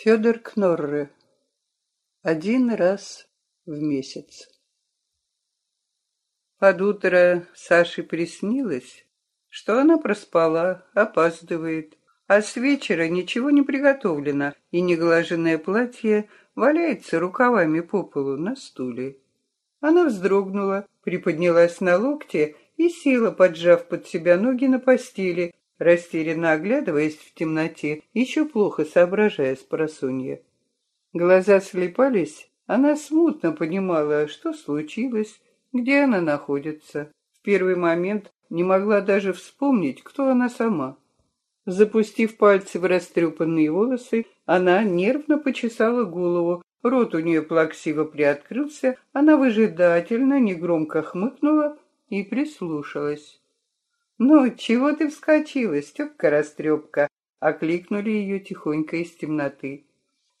Федор Кнорре. Один раз в месяц. Под утро Саше приснилось, что она проспала, опаздывает, а с вечера ничего не приготовлено, и неглаженное платье валяется рукавами по полу на стуле. Она вздрогнула, приподнялась на локте и села, поджав под себя ноги на постели, растерянно оглядываясь в темноте, еще плохо соображая с просунья. Глаза слепались, она смутно понимала, что случилось, где она находится. В первый момент не могла даже вспомнить, кто она сама. Запустив пальцы в растрепанные волосы, она нервно почесала голову, рот у нее плаксиво приоткрылся, она выжидательно, негромко хмыкнула и прислушалась. «Ну, чего ты вскочила, Степка-растрепка?» — окликнули ее тихонько из темноты.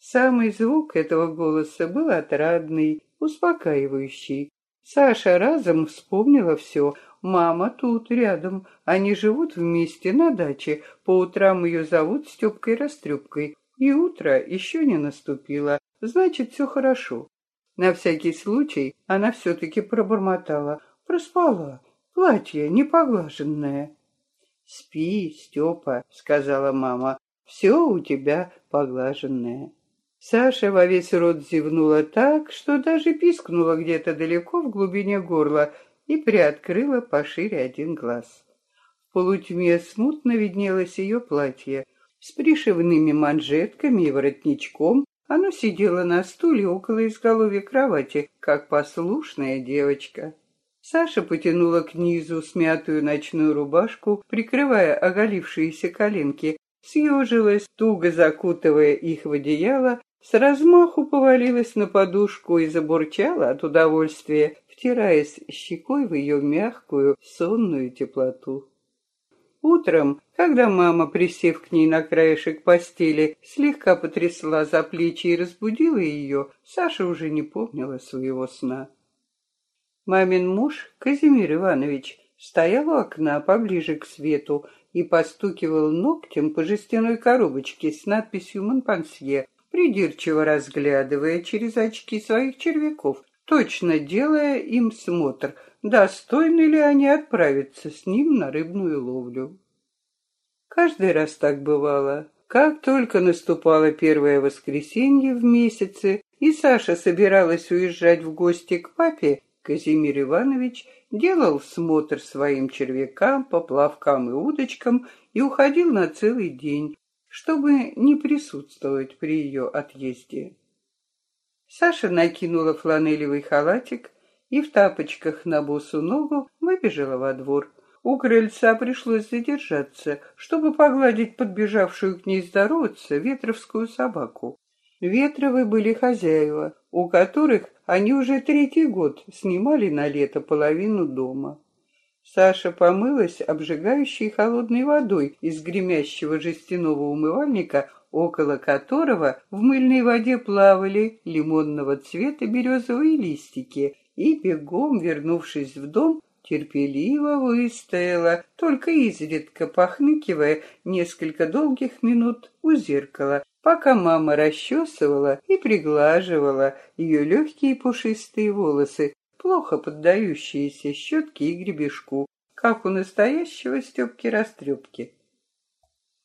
Самый звук этого голоса был отрадный, успокаивающий. Саша разом вспомнила все. Мама тут, рядом. Они живут вместе на даче. По утрам ее зовут Степкой-растрепкой. И утро еще не наступило. Значит, все хорошо. На всякий случай она все-таки пробормотала. Проспала. Платье непоглаженное. Спи, Степа, сказала мама. Все у тебя поглаженное. Саша во весь рот зевнула так, что даже пискнула где-то далеко в глубине горла и приоткрыла пошире один глаз. В полутьме смутно виднелось ее платье. С пришивными манжетками и воротничком оно сидело на стуле около изголовья кровати, как послушная девочка. Саша потянула к низу смятую ночную рубашку, прикрывая оголившиеся коленки, съежилась, туго закутывая их в одеяло, с размаху повалилась на подушку и забурчала от удовольствия, втираясь щекой в ее мягкую, сонную теплоту. Утром, когда мама, присев к ней на краешек постели, слегка потрясла за плечи и разбудила ее, Саша уже не помнила своего сна. Мамин муж, Казимир Иванович, стоял у окна поближе к свету и постукивал ногтем по жестяной коробочке с надписью «Монпансье», придирчиво разглядывая через очки своих червяков, точно делая им смотр, достойны ли они отправиться с ним на рыбную ловлю. Каждый раз так бывало. Как только наступало первое воскресенье в месяце, и Саша собиралась уезжать в гости к папе, Казимир Иванович делал смотр своим червякам, поплавкам и удочкам и уходил на целый день, чтобы не присутствовать при ее отъезде. Саша накинула фланелевый халатик и в тапочках на босу ногу выбежала во двор. У крыльца пришлось задержаться, чтобы погладить подбежавшую к ней здороваться ветровскую собаку. Ветровы были хозяева, у которых они уже третий год снимали на лето половину дома. Саша помылась обжигающей холодной водой из гремящего жестяного умывальника, около которого в мыльной воде плавали лимонного цвета березовые листики, и, бегом вернувшись в дом, терпеливо выстояла, только изредка похныкивая несколько долгих минут у зеркала, пока мама расчесывала и приглаживала ее легкие пушистые волосы, плохо поддающиеся щетке и гребешку, как у настоящего Степки-растрепки.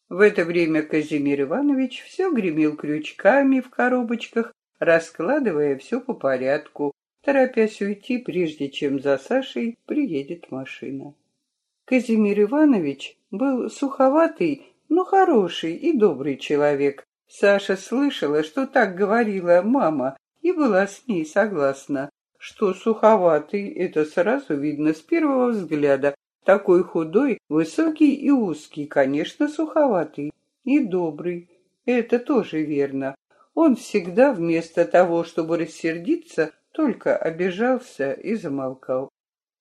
В это время Казимир Иванович все гремел крючками в коробочках, раскладывая все по порядку, торопясь уйти, прежде чем за Сашей приедет машина. Казимир Иванович был суховатый, но хороший и добрый человек, Саша слышала, что так говорила мама, и была с ней согласна. Что суховатый, это сразу видно с первого взгляда. Такой худой, высокий и узкий, конечно, суховатый. И добрый, это тоже верно. Он всегда вместо того, чтобы рассердиться, только обижался и замолкал.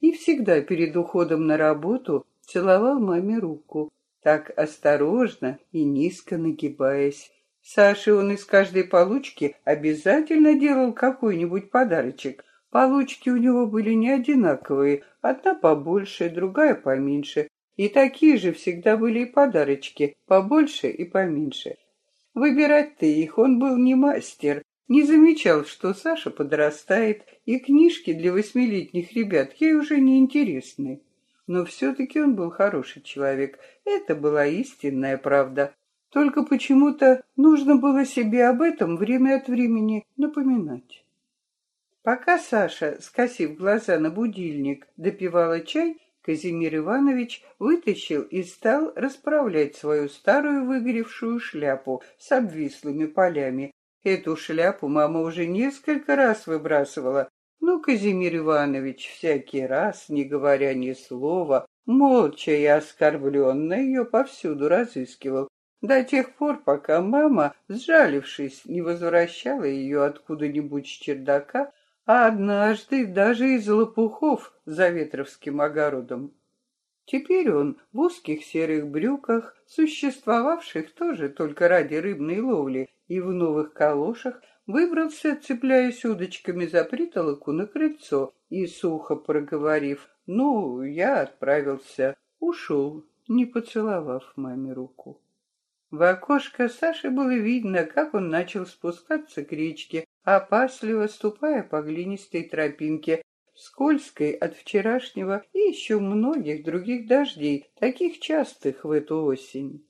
И всегда перед уходом на работу целовал маме руку, так осторожно и низко нагибаясь. Саше он из каждой получки обязательно делал какой-нибудь подарочек. Получки у него были не одинаковые, одна побольше, другая поменьше. И такие же всегда были и подарочки, побольше и поменьше. Выбирать-то их он был не мастер, не замечал, что Саша подрастает, и книжки для восьмилетних ребят ей уже не интересны. Но все-таки он был хороший человек, это была истинная правда. Только почему-то нужно было себе об этом время от времени напоминать. Пока Саша, скосив глаза на будильник, допивала чай, Казимир Иванович вытащил и стал расправлять свою старую выгоревшую шляпу с обвислыми полями. Эту шляпу мама уже несколько раз выбрасывала, но Казимир Иванович всякий раз, не говоря ни слова, молча и оскорбленно ее повсюду разыскивал, до тех пор, пока мама, сжалившись, не возвращала ее откуда-нибудь с чердака, а однажды даже из лопухов за Ветровским огородом. Теперь он в узких серых брюках, существовавших тоже только ради рыбной ловли, и в новых калошах, выбрался, цепляясь удочками за притолоку на крыльцо, и, сухо проговорив «Ну, я отправился», ушел, не поцеловав маме руку. В окошко Саши было видно, как он начал спускаться к речке, опасливо ступая по глинистой тропинке, скользкой от вчерашнего и еще многих других дождей, таких частых в эту осень.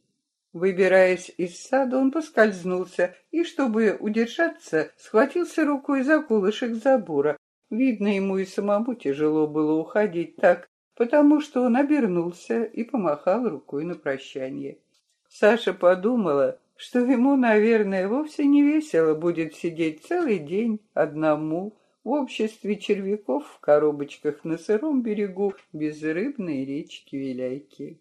Выбираясь из сада, он поскользнулся и, чтобы удержаться, схватился рукой за колышек забора. Видно, ему и самому тяжело было уходить так, потому что он обернулся и помахал рукой на прощание. Саша подумала, что ему, наверное, вовсе не весело будет сидеть целый день одному в обществе червяков в коробочках на сыром берегу безрыбной речки Виляйки.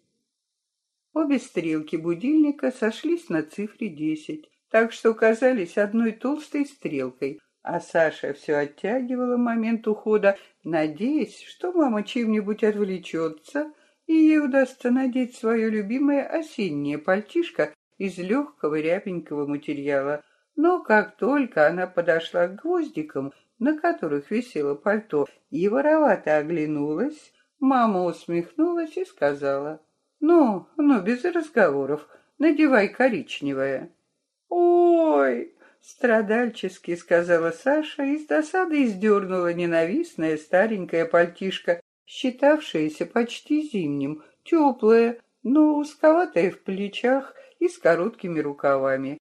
Обе стрелки будильника сошлись на цифре десять, так что казались одной толстой стрелкой, а Саша все оттягивала момент ухода, надеясь, что мама чем-нибудь отвлечется, и ей удастся надеть свое любимое осеннее пальтишко из легкого рябенького материала. Но как только она подошла к гвоздикам, на которых висело пальто, и воровато оглянулась, мама усмехнулась и сказала, «Ну, ну, без разговоров, надевай коричневое». «Ой!» — страдальчески сказала Саша и с досадой издернула ненавистное старенькое пальтишко, считавшееся почти зимним, теплое, но узковатое в плечах и с короткими рукавами.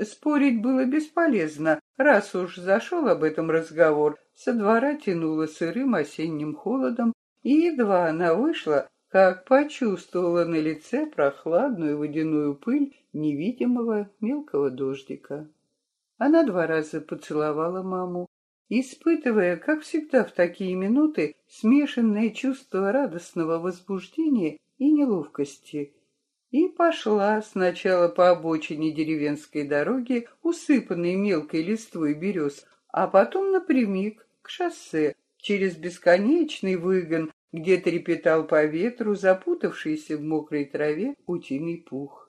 Спорить было бесполезно, раз уж зашел об этом разговор, со двора тянуло сырым осенним холодом, и едва она вышла, как почувствовала на лице прохладную водяную пыль невидимого мелкого дождика. Она два раза поцеловала маму, испытывая, как всегда в такие минуты, смешанное чувство радостного возбуждения и неловкости, и пошла сначала по обочине деревенской дороги, усыпанной мелкой листвой берез, а потом напрямик к шоссе, через бесконечный выгон, где трепетал по ветру запутавшийся в мокрой траве утиный пух.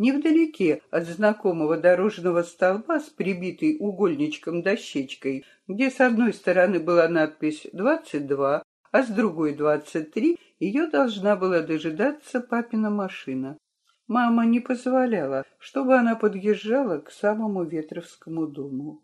Невдалеке от знакомого дорожного столба с прибитой угольничком дощечкой, где с одной стороны была надпись «двадцать два», а с другой «двадцать три», ее должна была дожидаться папина машина. Мама не позволяла, чтобы она подъезжала к самому Ветровскому дому.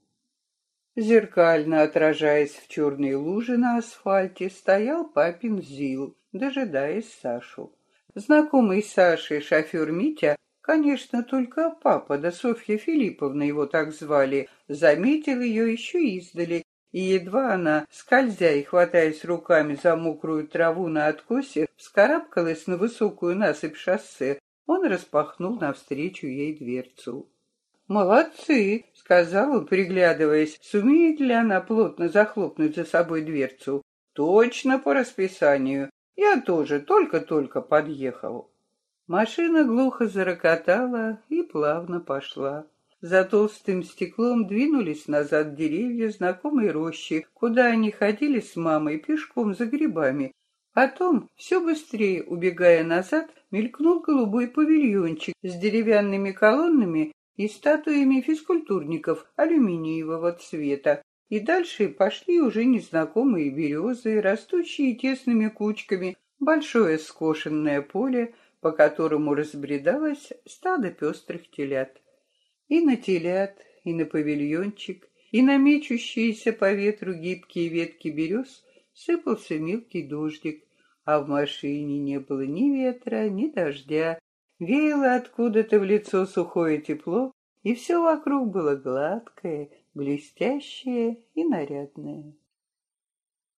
Зеркально отражаясь в черной луже на асфальте, стоял папин Зил, дожидаясь Сашу. Знакомый Саши шофер Митя, конечно, только папа, да Софья Филипповна его так звали, заметил ее еще издали и едва она, скользя и хватаясь руками за мокрую траву на откосе, вскарабкалась на высокую насыпь шоссе, он распахнул навстречу ей дверцу. «Молодцы!» — сказал он, приглядываясь, сумеет ли она плотно захлопнуть за собой дверцу. «Точно по расписанию. Я тоже только-только подъехал». Машина глухо зарокотала и плавно пошла. За толстым стеклом двинулись назад деревья знакомой рощи, куда они ходили с мамой пешком за грибами. Потом, все быстрее убегая назад, мелькнул голубой павильончик с деревянными колоннами и статуями физкультурников алюминиевого цвета. И дальше пошли уже незнакомые березы, растущие тесными кучками, большое скошенное поле, по которому разбредалось стадо пестрых телят. И на телят, и на павильончик, и на мечущиеся по ветру гибкие ветки берез сыпался мелкий дождик, а в машине не было ни ветра, ни дождя. Веяло откуда-то в лицо сухое тепло, и все вокруг было гладкое, блестящее и нарядное.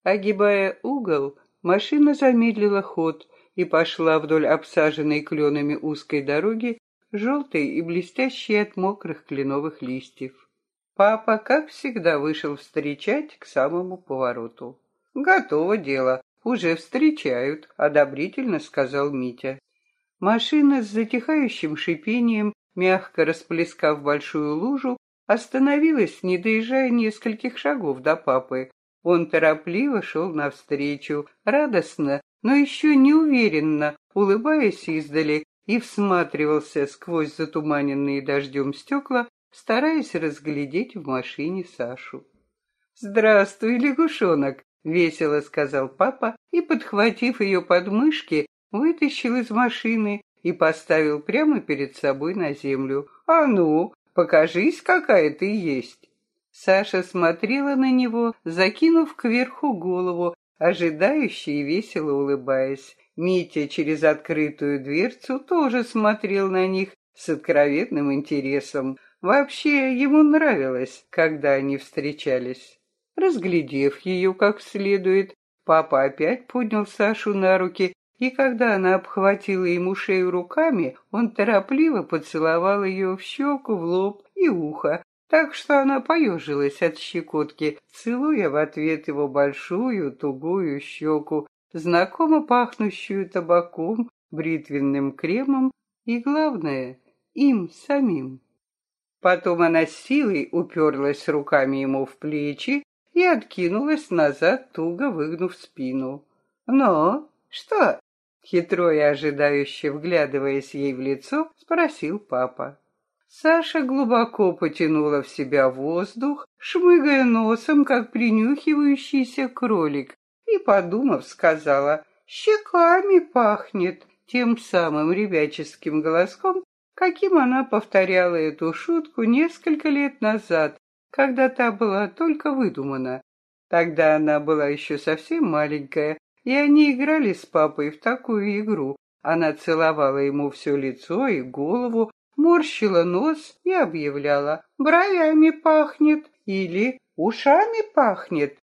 Огибая угол, машина замедлила ход и пошла вдоль обсаженной кленами узкой дороги, желтой и блестящей от мокрых кленовых листьев. Папа, как всегда, вышел встречать к самому повороту. «Готово дело, уже встречают», — одобрительно сказал Митя. Машина с затихающим шипением, мягко расплескав большую лужу, остановилась, не доезжая нескольких шагов до папы. Он торопливо шел навстречу, радостно, но еще неуверенно, улыбаясь издали, и всматривался сквозь затуманенные дождем стекла, стараясь разглядеть в машине Сашу. «Здравствуй, лягушонок!» — весело сказал папа и, подхватив ее подмышки, вытащил из машины и поставил прямо перед собой на землю. «А ну, покажись, какая ты есть!» Саша смотрела на него, закинув кверху голову, ожидающе и весело улыбаясь. Митя через открытую дверцу тоже смотрел на них с откровенным интересом. Вообще ему нравилось, когда они встречались. Разглядев ее как следует, папа опять поднял Сашу на руки, и когда она обхватила ему шею руками, он торопливо поцеловал ее в щеку, в лоб и ухо, так что она поежилась от щекотки, целуя в ответ его большую тугую щеку, знакомо пахнущую табаком, бритвенным кремом и, главное, им самим. Потом она силой уперлась руками ему в плечи и откинулась назад, туго выгнув спину. «Но, что?» — хитро и ожидающе вглядываясь ей в лицо, спросил папа. Саша глубоко потянула в себя воздух, шмыгая носом, как принюхивающийся кролик, и, подумав, сказала «Щеками пахнет», тем самым ребяческим голоском, каким она повторяла эту шутку несколько лет назад, когда та была только выдумана. Тогда она была еще совсем маленькая, и они играли с папой в такую игру. Она целовала ему все лицо и голову, морщила нос и объявляла «бровями пахнет» или «ушами пахнет».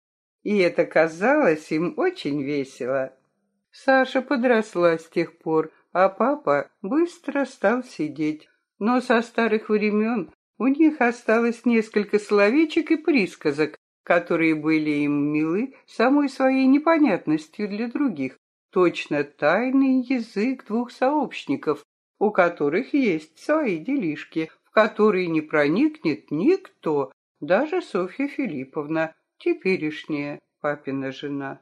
И это казалось им очень весело. Саша подросла с тех пор, а папа быстро стал сидеть. Но со старых времен у них осталось несколько словечек и присказок, которые были им милы самой своей непонятностью для других. Точно тайный язык двух сообщников, у которых есть свои делишки, в которые не проникнет никто, даже Софья Филипповна, теперешняя папина жена.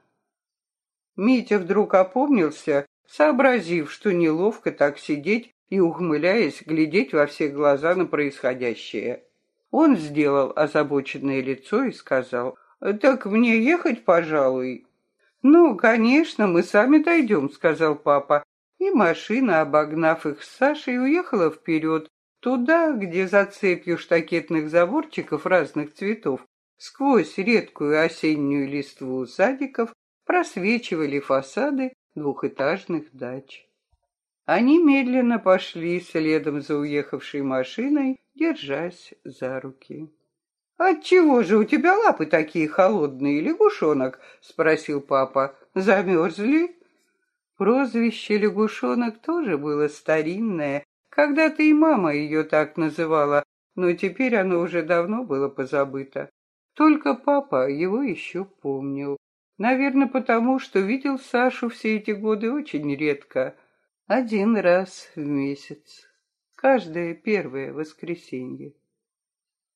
Митя вдруг опомнился, сообразив, что неловко так сидеть и, ухмыляясь, глядеть во все глаза на происходящее. Он сделал озабоченное лицо и сказал, «Так мне ехать, пожалуй?» «Ну, конечно, мы сами дойдем», — сказал папа, и машина, обогнав их с Сашей, уехала вперед, туда, где за цепью штакетных заборчиков разных цветов, сквозь редкую осеннюю листву садиков, просвечивали фасады двухэтажных дач. Они медленно пошли следом за уехавшей машиной, держась за руки. «Отчего же у тебя лапы такие холодные, лягушонок?» — спросил папа. «Замерзли?» Прозвище лягушонок тоже было старинное. Когда-то и мама ее так называла, но теперь оно уже давно было позабыто. Только папа его еще помнил. Наверное, потому что видел Сашу все эти годы очень редко. Один раз в месяц. Каждое первое воскресенье.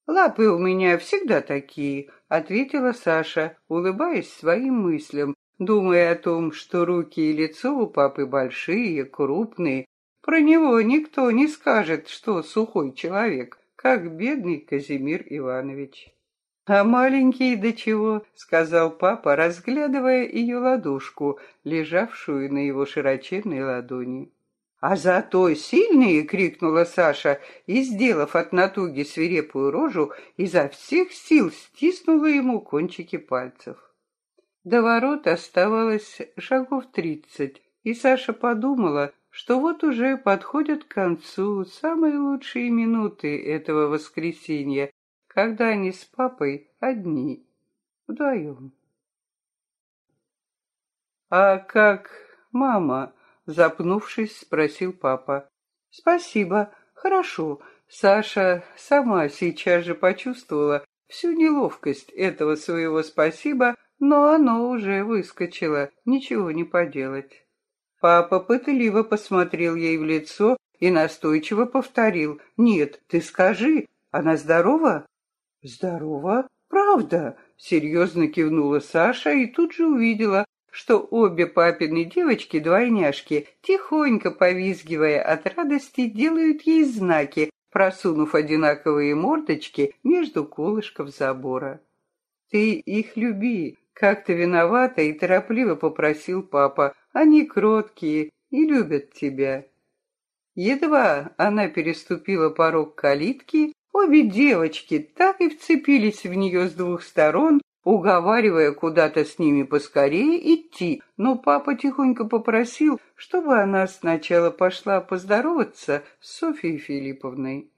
«Лапы у меня всегда такие», — ответила Саша, улыбаясь своим мыслям, думая о том, что руки и лицо у папы большие, крупные. Про него никто не скажет, что сухой человек, как бедный Казимир Иванович. «А маленький до чего?» — сказал папа, разглядывая ее ладошку, лежавшую на его широченной ладони. «А зато сильные!» — крикнула Саша и, сделав от натуги свирепую рожу, изо всех сил стиснула ему кончики пальцев. До ворот оставалось шагов тридцать, и Саша подумала, что вот уже подходят к концу самые лучшие минуты этого воскресенья, когда они с папой одни, вдвоем. «А как мама?» — запнувшись, спросил папа. «Спасибо, хорошо». Саша сама сейчас же почувствовала всю неловкость этого своего «спасибо», но оно уже выскочило, ничего не поделать. Папа пытливо посмотрел ей в лицо и настойчиво повторил. «Нет, ты скажи, она здорова?» «Здорова? Правда?» — серьезно кивнула Саша и тут же увидела, что обе папины девочки-двойняшки, тихонько повизгивая от радости, делают ей знаки, просунув одинаковые мордочки между колышков забора. «Ты их люби», — как-то виновата и торопливо попросил папа. «Они кроткие и любят тебя». Едва она переступила порог калитки, Обе девочки так и вцепились в нее с двух сторон, уговаривая куда-то с ними поскорее идти, но папа тихонько попросил, чтобы она сначала пошла поздороваться с Софьей Филипповной.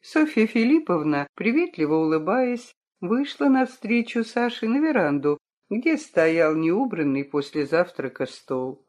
Софья Филипповна, приветливо улыбаясь, вышла навстречу Саше на веранду, где стоял неубранный после завтрака стол.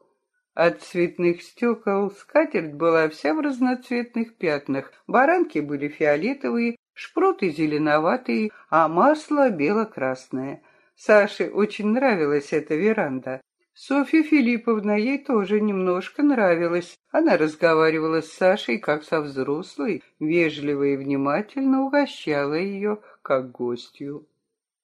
От цветных стекол скатерть была вся в разноцветных пятнах, баранки были фиолетовые, шпроты зеленоватые, а масло бело-красное. Саше очень нравилась эта веранда. Софья Филипповна ей тоже немножко нравилась. Она разговаривала с Сашей как со взрослой, вежливо и внимательно угощала ее как гостью.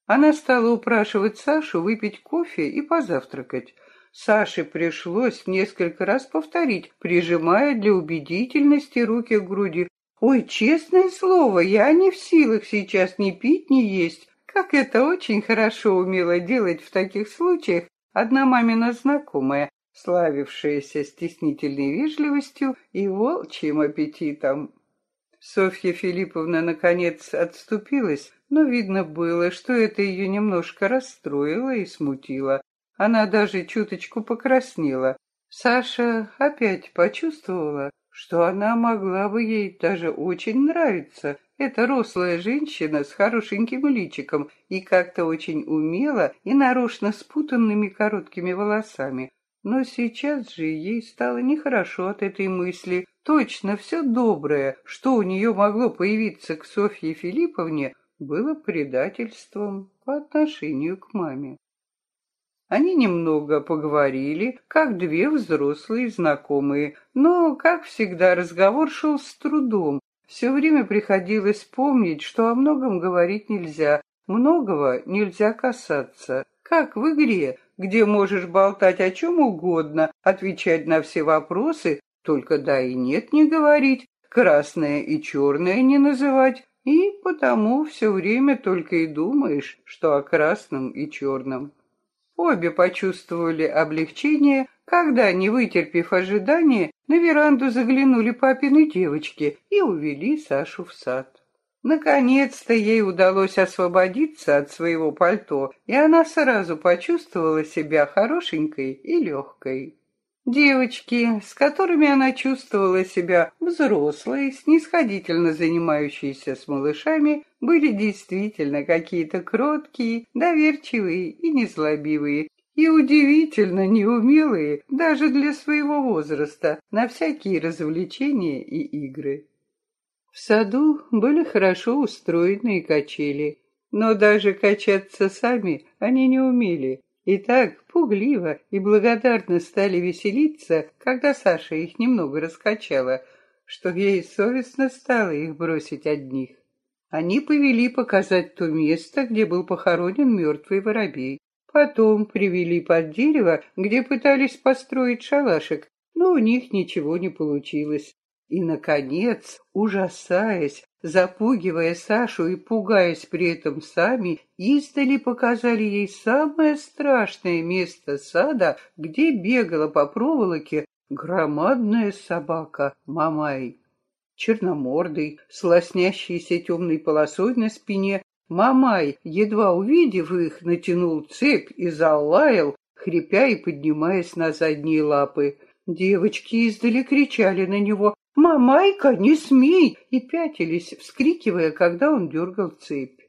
Она стала упрашивать Сашу выпить кофе и позавтракать. Саше пришлось несколько раз повторить, прижимая для убедительности руки к груди. «Ой, честное слово, я не в силах сейчас ни пить, ни есть. Как это очень хорошо умела делать в таких случаях одна мамина знакомая, славившаяся стеснительной вежливостью и волчьим аппетитом». Софья Филипповна, наконец, отступилась, но видно было, что это ее немножко расстроило и смутило. Она даже чуточку покраснела. Саша опять почувствовала, что она могла бы ей даже очень нравиться. Эта рослая женщина с хорошеньким личиком и как-то очень умело и нарочно спутанными короткими волосами. Но сейчас же ей стало нехорошо от этой мысли. Точно все доброе, что у нее могло появиться к Софье Филипповне, было предательством по отношению к маме. Они немного поговорили, как две взрослые знакомые, но, как всегда, разговор шел с трудом. Все время приходилось помнить, что о многом говорить нельзя, многого нельзя касаться. Как в игре, где можешь болтать о чем угодно, отвечать на все вопросы, только да и нет не говорить, красное и черное не называть, и потому все время только и думаешь, что о красном и черном. Обе почувствовали облегчение, когда, не вытерпев ожидания, на веранду заглянули папины девочки и увели Сашу в сад. Наконец-то ей удалось освободиться от своего пальто, и она сразу почувствовала себя хорошенькой и легкой. Девочки, с которыми она чувствовала себя взрослой, снисходительно занимающиеся с малышами, были действительно какие-то кроткие, доверчивые и незлобивые, и удивительно неумелые даже для своего возраста на всякие развлечения и игры. В саду были хорошо устроенные качели, но даже качаться сами они не умели, и так пугливо и благодарно стали веселиться, когда Саша их немного раскачала, что ей совестно стало их бросить одних. Они повели показать то место, где был похоронен мертвый воробей. Потом привели под дерево, где пытались построить шалашик, но у них ничего не получилось. И, наконец, ужасаясь, запугивая Сашу и пугаясь при этом сами, издали показали ей самое страшное место сада, где бегала по проволоке громадная собака Мамай. Черномордый, с лоснящейся темной полосой на спине, Мамай, едва увидев их, натянул цепь и залаял, хрипя и поднимаясь на задние лапы. Девочки издали кричали на него «Мамайка, не смей!» и пятились, вскрикивая, когда он дергал цепь.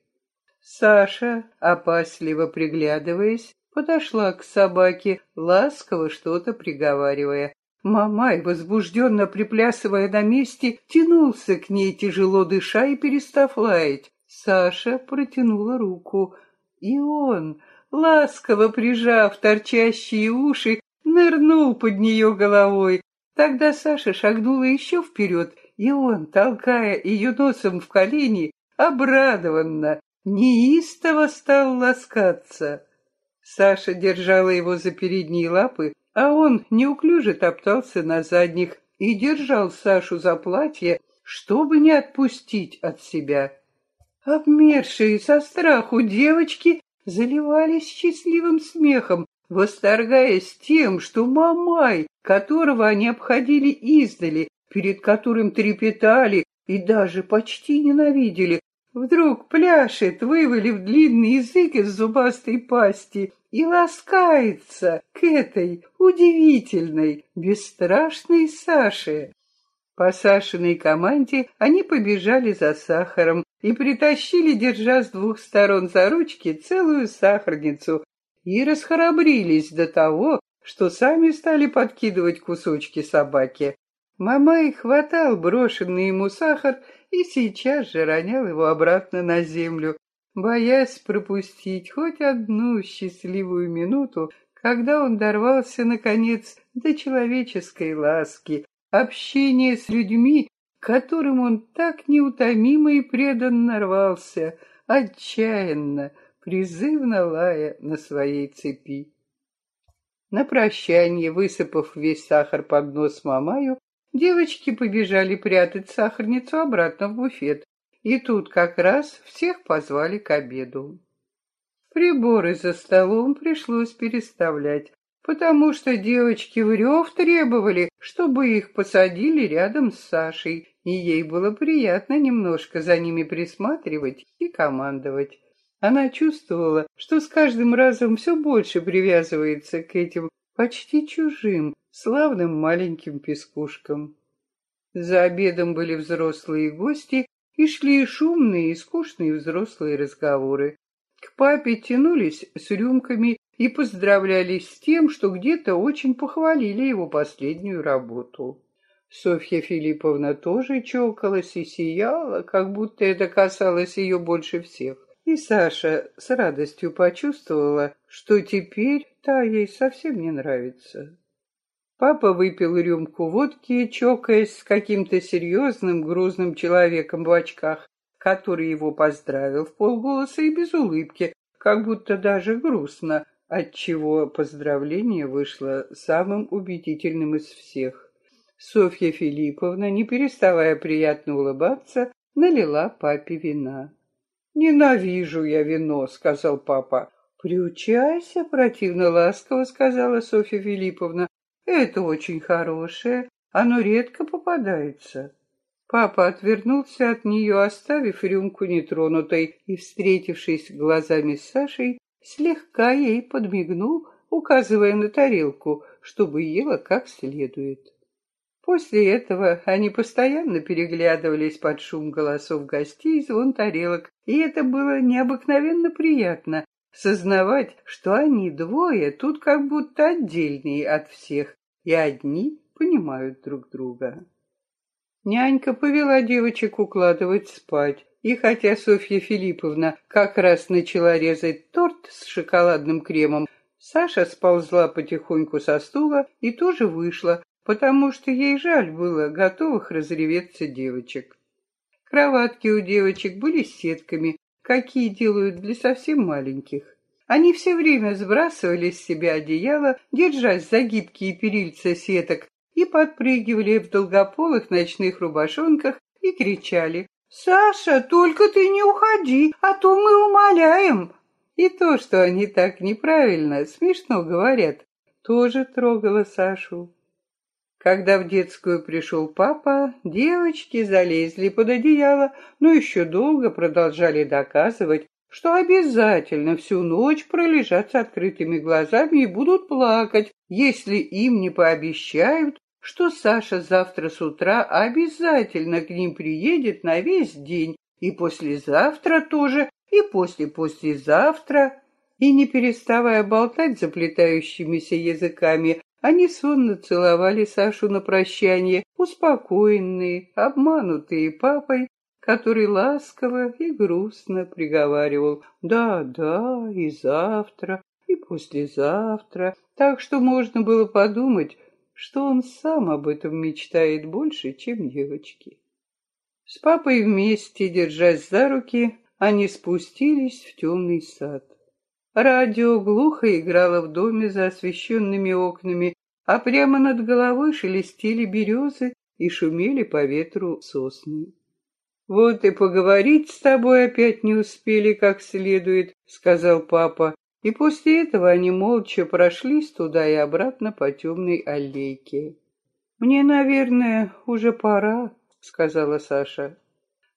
Саша, опасливо приглядываясь, подошла к собаке, ласково что-то приговаривая. Мамай, возбужденно приплясывая на месте, тянулся к ней, тяжело дыша и перестав лаять. Саша протянула руку, и он, ласково прижав торчащие уши, нырнул под нее головой. Тогда Саша шагнула еще вперед, и он, толкая ее носом в колени, обрадованно, неистово стал ласкаться. Саша держала его за передние лапы, а он неуклюже топтался на задних и держал Сашу за платье, чтобы не отпустить от себя. Обмершие со страху девочки заливались счастливым смехом, восторгаясь тем, что Мамай, которого они обходили издали, перед которым трепетали и даже почти ненавидели, Вдруг пляшет, вывалив длинный язык из зубастой пасти, и ласкается к этой удивительной, бесстрашной Саше. По Сашиной команде они побежали за сахаром и притащили, держа с двух сторон за ручки, целую сахарницу и расхрабрились до того, что сами стали подкидывать кусочки собаке. Мамай хватал брошенный ему сахар и сейчас же ронял его обратно на землю, боясь пропустить хоть одну счастливую минуту, когда он дорвался, наконец, до человеческой ласки, общения с людьми, которым он так неутомимо и преданно рвался, отчаянно, призывно лая на своей цепи. На прощание, высыпав весь сахар под нос Мамаю, Девочки побежали прятать сахарницу обратно в буфет, и тут как раз всех позвали к обеду. Приборы за столом пришлось переставлять, потому что девочки в рев требовали, чтобы их посадили рядом с Сашей, и ей было приятно немножко за ними присматривать и командовать. Она чувствовала, что с каждым разом все больше привязывается к этим почти чужим, славным маленьким пескушкам. За обедом были взрослые гости и шли шумные и скучные взрослые разговоры. К папе тянулись с рюмками и поздравлялись с тем, что где-то очень похвалили его последнюю работу. Софья Филипповна тоже чокалась и сияла, как будто это касалось ее больше всех. И Саша с радостью почувствовала, что теперь та ей совсем не нравится. Папа выпил рюмку водки, чокаясь с каким-то серьезным грузным человеком в очках, который его поздравил в полголоса и без улыбки, как будто даже грустно, отчего поздравление вышло самым убедительным из всех. Софья Филипповна, не переставая приятно улыбаться, налила папе вина. «Ненавижу я вино», — сказал папа. «Приучайся», — противно ласково сказала Софья Филипповна. «Это очень хорошее, оно редко попадается». Папа отвернулся от нее, оставив рюмку нетронутой, и, встретившись глазами с Сашей, слегка ей подмигнул, указывая на тарелку, чтобы ела как следует. После этого они постоянно переглядывались под шум голосов гостей и звон тарелок, и это было необыкновенно приятно, сознавать, что они двое тут как будто отдельные от всех, и одни понимают друг друга. Нянька повела девочек укладывать спать, и хотя Софья Филипповна как раз начала резать торт с шоколадным кремом, Саша сползла потихоньку со стула и тоже вышла, потому что ей жаль было готовых разреветься девочек. Кроватки у девочек были с сетками, какие делают для совсем маленьких. Они все время сбрасывали с себя одеяло, держась за гибкие перильца сеток, и подпрыгивали в долгополых ночных рубашонках и кричали «Саша, только ты не уходи, а то мы умоляем!» И то, что они так неправильно, смешно говорят, тоже трогало Сашу. Когда в детскую пришел папа, девочки залезли под одеяло, но еще долго продолжали доказывать, что обязательно всю ночь пролежат с открытыми глазами и будут плакать, если им не пообещают, что Саша завтра с утра обязательно к ним приедет на весь день, и послезавтра тоже, и после-послезавтра. И не переставая болтать заплетающимися языками, они сонно целовали Сашу на прощание, успокоенные, обманутые папой, который ласково и грустно приговаривал «да, да, и завтра, и послезавтра», так что можно было подумать, что он сам об этом мечтает больше, чем девочки. С папой вместе, держась за руки, они спустились в темный сад. Радио глухо играло в доме за освещенными окнами, а прямо над головой шелестели березы и шумели по ветру сосны. «Вот и поговорить с тобой опять не успели как следует», — сказал папа, и после этого они молча прошлись туда и обратно по темной аллейке. «Мне, наверное, уже пора», — сказала Саша.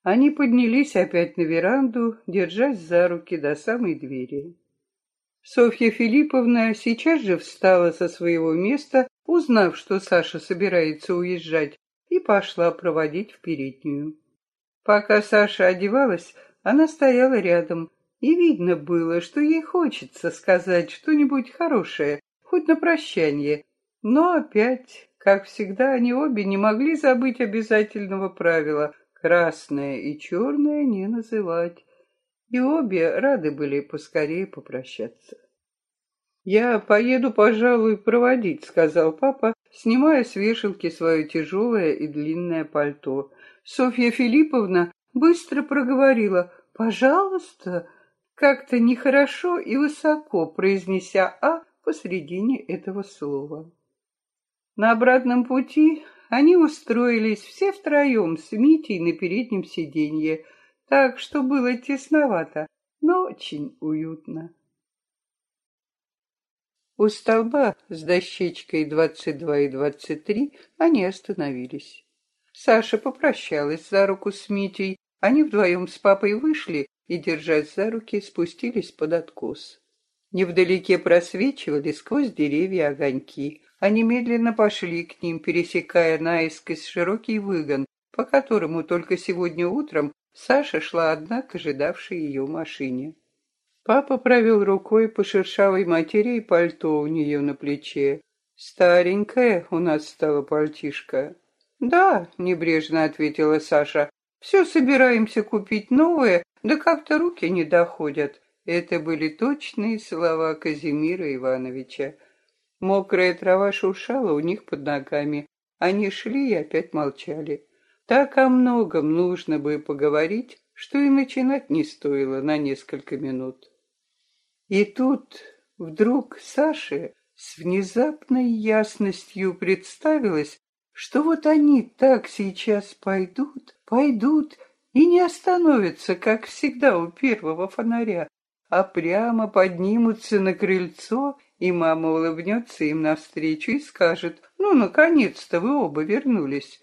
Они поднялись опять на веранду, держась за руки до самой двери. Софья Филипповна сейчас же встала со своего места, узнав, что Саша собирается уезжать, и пошла проводить в переднюю. Пока Саша одевалась, она стояла рядом, и видно было, что ей хочется сказать что-нибудь хорошее, хоть на прощание. Но опять, как всегда, они обе не могли забыть обязательного правила красное и черное не называть и обе рады были поскорее попрощаться. «Я поеду, пожалуй, проводить», — сказал папа, снимая с вешалки свое тяжелое и длинное пальто. Софья Филипповна быстро проговорила «пожалуйста», как-то нехорошо и высоко произнеся «а» посредине этого слова. На обратном пути они устроились все втроем с Митей на переднем сиденье — так что было тесновато, но очень уютно. У столба с дощечкой 22 и 23 они остановились. Саша попрощалась за руку с Митей, они вдвоем с папой вышли и, держась за руки, спустились под откос. Невдалеке просвечивали сквозь деревья огоньки. Они медленно пошли к ним, пересекая наискось широкий выгон, по которому только сегодня утром Саша шла одна к ожидавшей ее машине. Папа провел рукой по шершавой материи пальто у нее на плече. «Старенькая у нас стала пальтишка». «Да», — небрежно ответила Саша, — «все собираемся купить новое, да как-то руки не доходят». Это были точные слова Казимира Ивановича. Мокрая трава шуршала у них под ногами. Они шли и опять молчали. Так о многом нужно бы поговорить, что и начинать не стоило на несколько минут. И тут вдруг Саше с внезапной ясностью представилось, что вот они так сейчас пойдут, пойдут и не остановятся, как всегда у первого фонаря, а прямо поднимутся на крыльцо, и мама улыбнется им навстречу и скажет, «Ну, наконец-то вы оба вернулись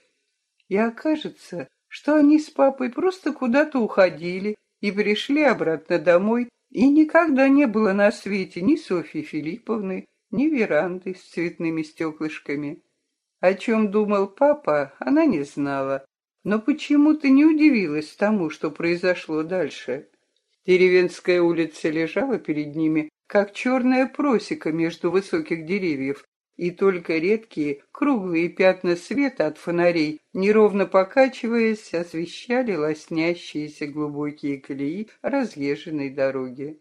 и окажется, что они с папой просто куда-то уходили и пришли обратно домой, и никогда не было на свете ни Софьи Филипповны, ни веранды с цветными стеклышками. О чем думал папа, она не знала, но почему-то не удивилась тому, что произошло дальше. Деревенская улица лежала перед ними, как черная просека между высоких деревьев, и только редкие круглые пятна света от фонарей, неровно покачиваясь, освещали лоснящиеся глубокие колеи разъезженной дороги.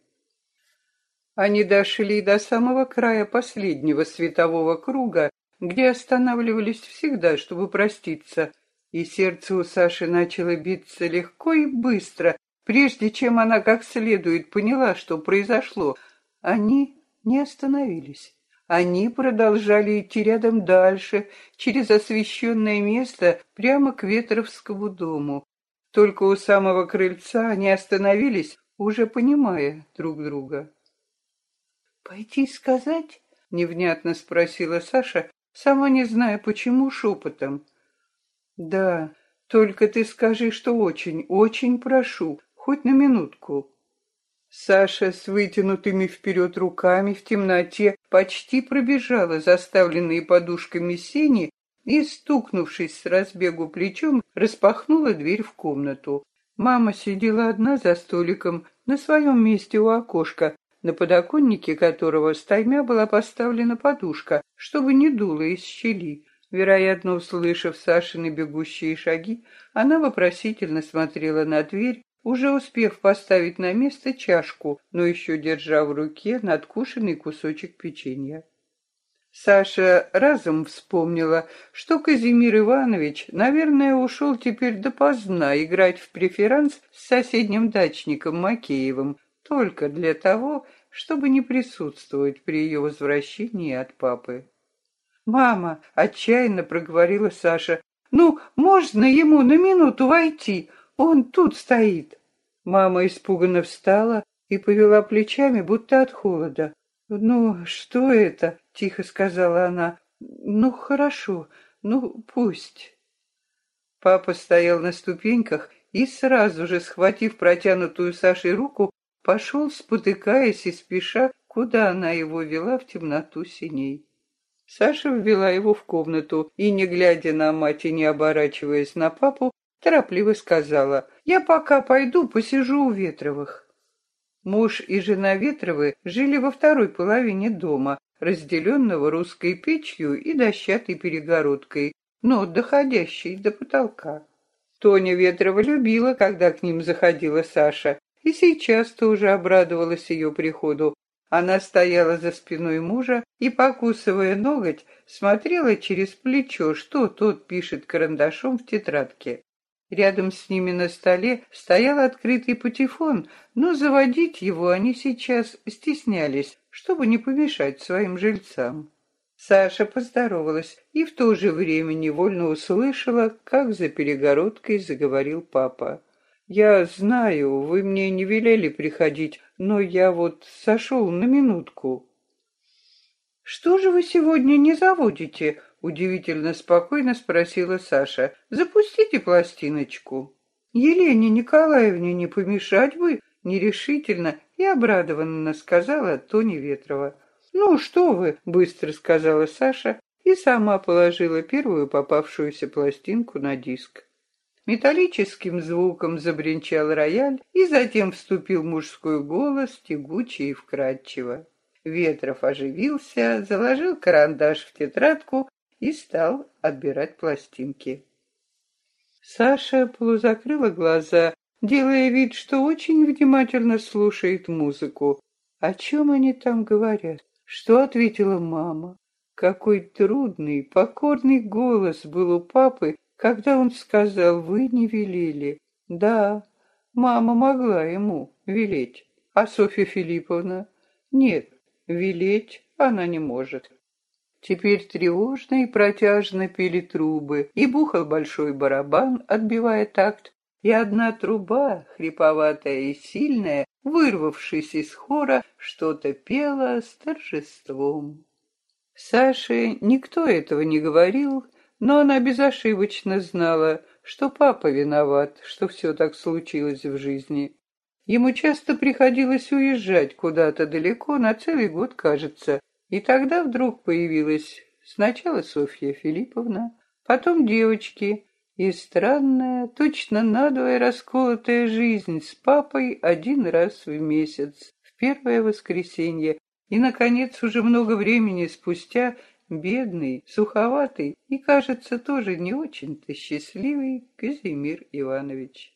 Они дошли до самого края последнего светового круга, где останавливались всегда, чтобы проститься, и сердце у Саши начало биться легко и быстро, прежде чем она как следует поняла, что произошло. Они не остановились. Они продолжали идти рядом дальше, через освещенное место, прямо к Ветровскому дому. Только у самого крыльца они остановились, уже понимая друг друга. «Пойти сказать?» — невнятно спросила Саша, сама не зная почему, шепотом. «Да, только ты скажи, что очень, очень прошу, хоть на минутку». Саша с вытянутыми вперед руками в темноте почти пробежала заставленные подушками сени и, стукнувшись с разбегу плечом, распахнула дверь в комнату. Мама сидела одна за столиком на своем месте у окошка, на подоконнике которого стаймя была поставлена подушка, чтобы не дуло из щели. Вероятно, услышав Сашины бегущие шаги, она вопросительно смотрела на дверь, уже успев поставить на место чашку, но еще держа в руке надкушенный кусочек печенья. Саша разом вспомнила, что Казимир Иванович, наверное, ушел теперь допоздна играть в преферанс с соседним дачником Макеевым, только для того, чтобы не присутствовать при ее возвращении от папы. «Мама!» — отчаянно проговорила Саша. «Ну, можно ему на минуту войти? Он тут стоит!» Мама испуганно встала и повела плечами, будто от холода. «Ну, что это?» — тихо сказала она. «Ну, хорошо, ну, пусть». Папа стоял на ступеньках и, сразу же схватив протянутую Сашей руку, пошел, спотыкаясь и спеша, куда она его вела в темноту синей. Саша ввела его в комнату и, не глядя на мать и не оборачиваясь на папу, торопливо сказала, «Я пока пойду посижу у Ветровых». Муж и жена Ветровы жили во второй половине дома, разделенного русской печью и дощатой перегородкой, но доходящей до потолка. Тоня Ветрова любила, когда к ним заходила Саша, и сейчас тоже обрадовалась ее приходу. Она стояла за спиной мужа и, покусывая ноготь, смотрела через плечо, что тот пишет карандашом в тетрадке. Рядом с ними на столе стоял открытый патефон, но заводить его они сейчас стеснялись, чтобы не помешать своим жильцам. Саша поздоровалась и в то же время невольно услышала, как за перегородкой заговорил папа. «Я знаю, вы мне не велели приходить, но я вот сошел на минутку». «Что же вы сегодня не заводите?» Удивительно спокойно спросила Саша. «Запустите пластиночку». «Елене Николаевне не помешать бы?» Нерешительно и обрадованно сказала Тони Ветрова. «Ну, что вы!» — быстро сказала Саша и сама положила первую попавшуюся пластинку на диск. Металлическим звуком забринчал рояль, и затем вступил мужской голос, тягучий и вкрадчиво. Ветров оживился, заложил карандаш в тетрадку и стал отбирать пластинки. Саша полузакрыла глаза, делая вид, что очень внимательно слушает музыку. О чем они там говорят? Что ответила мама? Какой трудный, покорный голос был у папы, когда он сказал «Вы не велели». Да, мама могла ему велеть, а Софья Филипповна? Нет, велеть она не может. Теперь тревожно и протяжно пели трубы, и бухал большой барабан, отбивая такт, и одна труба, хриповатая и сильная, вырвавшись из хора, что-то пела с торжеством. Саше никто этого не говорил, но она безошибочно знала, что папа виноват, что все так случилось в жизни. Ему часто приходилось уезжать куда-то далеко, на целый год, кажется, и тогда вдруг появилась сначала Софья Филипповна, потом девочки, и странная, точно надвое расколотая жизнь с папой один раз в месяц, в первое воскресенье, и, наконец, уже много времени спустя, бедный, суховатый и, кажется, тоже не очень-то счастливый Казимир Иванович.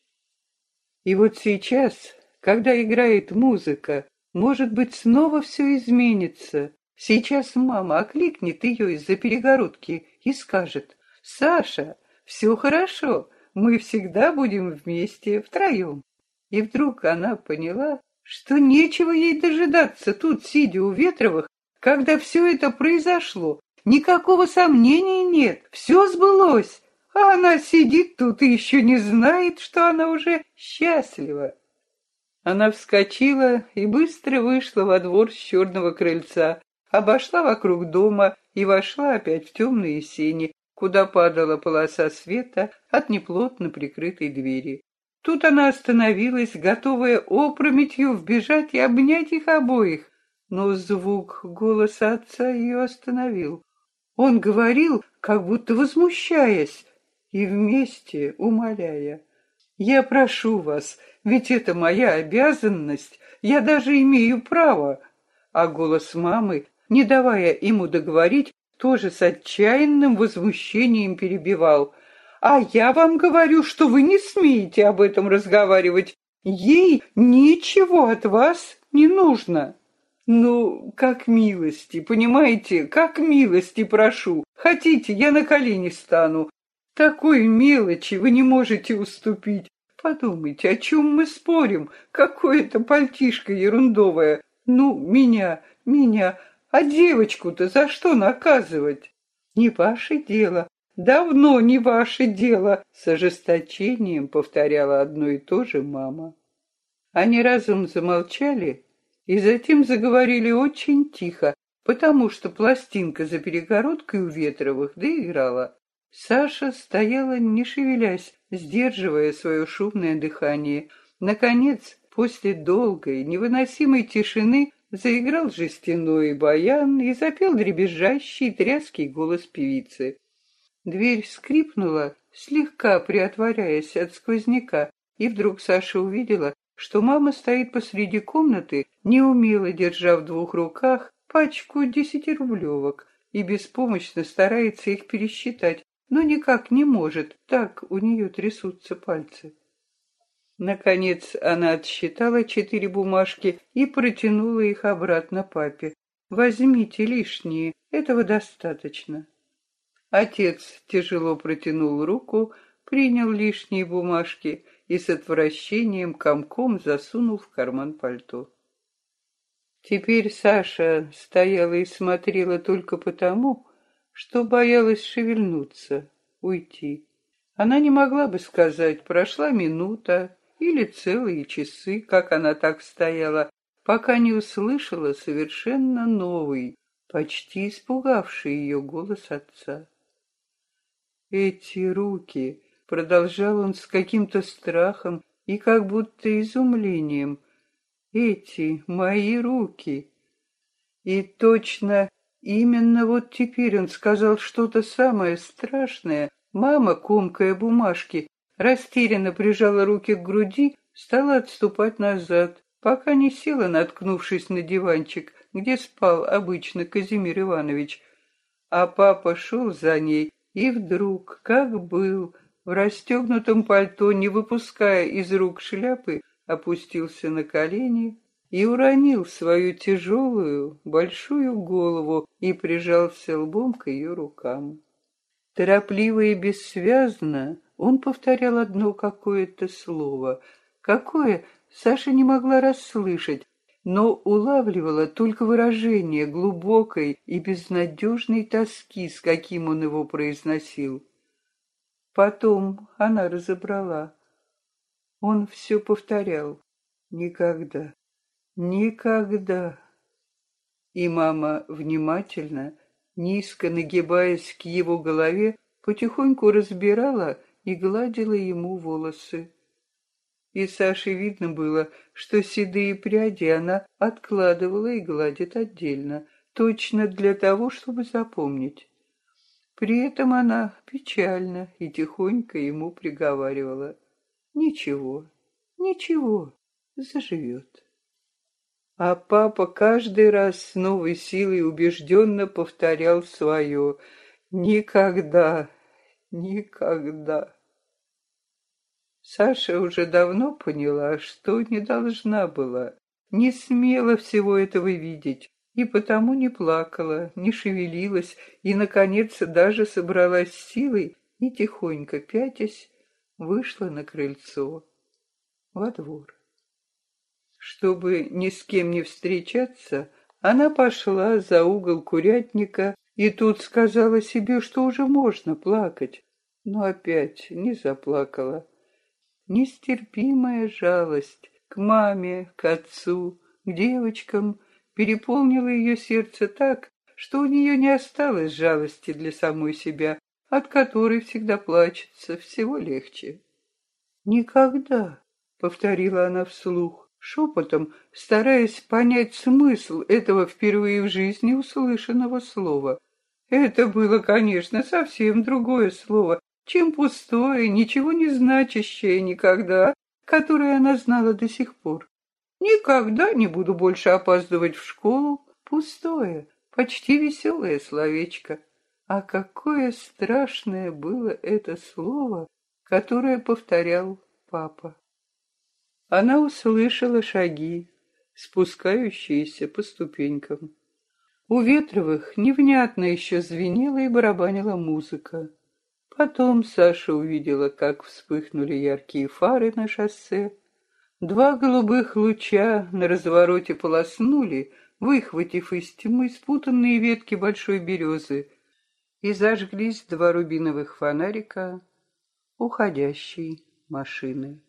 И вот сейчас, когда играет музыка, может быть, снова все изменится, Сейчас мама окликнет ее из-за перегородки и скажет, «Саша, все хорошо, мы всегда будем вместе, втроем». И вдруг она поняла, что нечего ей дожидаться тут, сидя у Ветровых, когда все это произошло. Никакого сомнения нет, все сбылось, а она сидит тут и еще не знает, что она уже счастлива. Она вскочила и быстро вышла во двор с черного крыльца, обошла вокруг дома и вошла опять в темные сени, куда падала полоса света от неплотно прикрытой двери. Тут она остановилась, готовая опрометью вбежать и обнять их обоих, но звук голоса отца ее остановил. Он говорил, как будто возмущаясь, и вместе умоляя. «Я прошу вас, ведь это моя обязанность, я даже имею право». А голос мамы, не давая ему договорить, тоже с отчаянным возмущением перебивал. «А я вам говорю, что вы не смеете об этом разговаривать. Ей ничего от вас не нужно». «Ну, как милости, понимаете, как милости прошу. Хотите, я на колени стану. Такой мелочи вы не можете уступить. Подумайте, о чем мы спорим? Какое-то пальтишко ерундовое. Ну, меня, меня. А девочку-то за что наказывать? Не ваше дело. Давно не ваше дело. С ожесточением повторяла одно и то же мама. Они разом замолчали и затем заговорили очень тихо, потому что пластинка за перегородкой у Ветровых доиграла. Саша стояла, не шевелясь, сдерживая свое шумное дыхание. Наконец, после долгой, невыносимой тишины, заиграл жестяной баян и запел дребезжащий, тряский голос певицы. Дверь скрипнула, слегка приотворяясь от сквозняка, и вдруг Саша увидела, что мама стоит посреди комнаты, неумело держа в двух руках пачку десятирублевок и беспомощно старается их пересчитать, но никак не может, так у нее трясутся пальцы. Наконец она отсчитала четыре бумажки и протянула их обратно папе. «Возьмите лишние, этого достаточно». Отец тяжело протянул руку, принял лишние бумажки и с отвращением комком засунул в карман пальто. Теперь Саша стояла и смотрела только потому, что боялась шевельнуться, уйти. Она не могла бы сказать, прошла минута или целые часы, как она так стояла, пока не услышала совершенно новый, почти испугавший ее голос отца. «Эти руки!» — продолжал он с каким-то страхом и как будто изумлением. «Эти мои руки!» И точно Именно вот теперь он сказал что-то самое страшное. Мама, комкая бумажки, растерянно прижала руки к груди, стала отступать назад, пока не села, наткнувшись на диванчик, где спал обычно Казимир Иванович. А папа шел за ней, и вдруг, как был, в расстегнутом пальто, не выпуская из рук шляпы, опустился на колени и уронил свою тяжелую, большую голову и прижался лбом к ее рукам. Торопливо и бессвязно он повторял одно какое-то слово. Какое, Саша не могла расслышать, но улавливала только выражение глубокой и безнадежной тоски, с каким он его произносил. Потом она разобрала. Он все повторял. Никогда, Никогда. И мама внимательно, низко нагибаясь к его голове, потихоньку разбирала и гладила ему волосы. И Саше видно было, что седые пряди она откладывала и гладит отдельно, точно для того, чтобы запомнить. При этом она печально и тихонько ему приговаривала. «Ничего, ничего, заживет». А папа каждый раз с новой силой убежденно повторял свое «Никогда, никогда». Саша уже давно поняла, что не должна была, не смела всего этого видеть, и потому не плакала, не шевелилась, и, наконец, даже собралась силой и, тихонько пятясь, вышла на крыльцо во двор. Чтобы ни с кем не встречаться, она пошла за угол курятника и тут сказала себе, что уже можно плакать, но опять не заплакала. Нестерпимая жалость к маме, к отцу, к девочкам переполнило ее сердце так, что у нее не осталось жалости для самой себя, от которой всегда плачется всего легче. «Никогда», — повторила она вслух, шепотом, стараясь понять смысл этого впервые в жизни услышанного слова. Это было, конечно, совсем другое слово, чем пустое, ничего не значащее никогда, которое она знала до сих пор. Никогда не буду больше опаздывать в школу. Пустое, почти веселое словечко. А какое страшное было это слово, которое повторял папа. Она услышала шаги, спускающиеся по ступенькам. У Ветровых невнятно еще звенела и барабанила музыка. Потом Саша увидела, как вспыхнули яркие фары на шоссе. Два голубых луча на развороте полоснули, выхватив из тьмы спутанные ветки большой березы, и зажглись два рубиновых фонарика уходящей машины.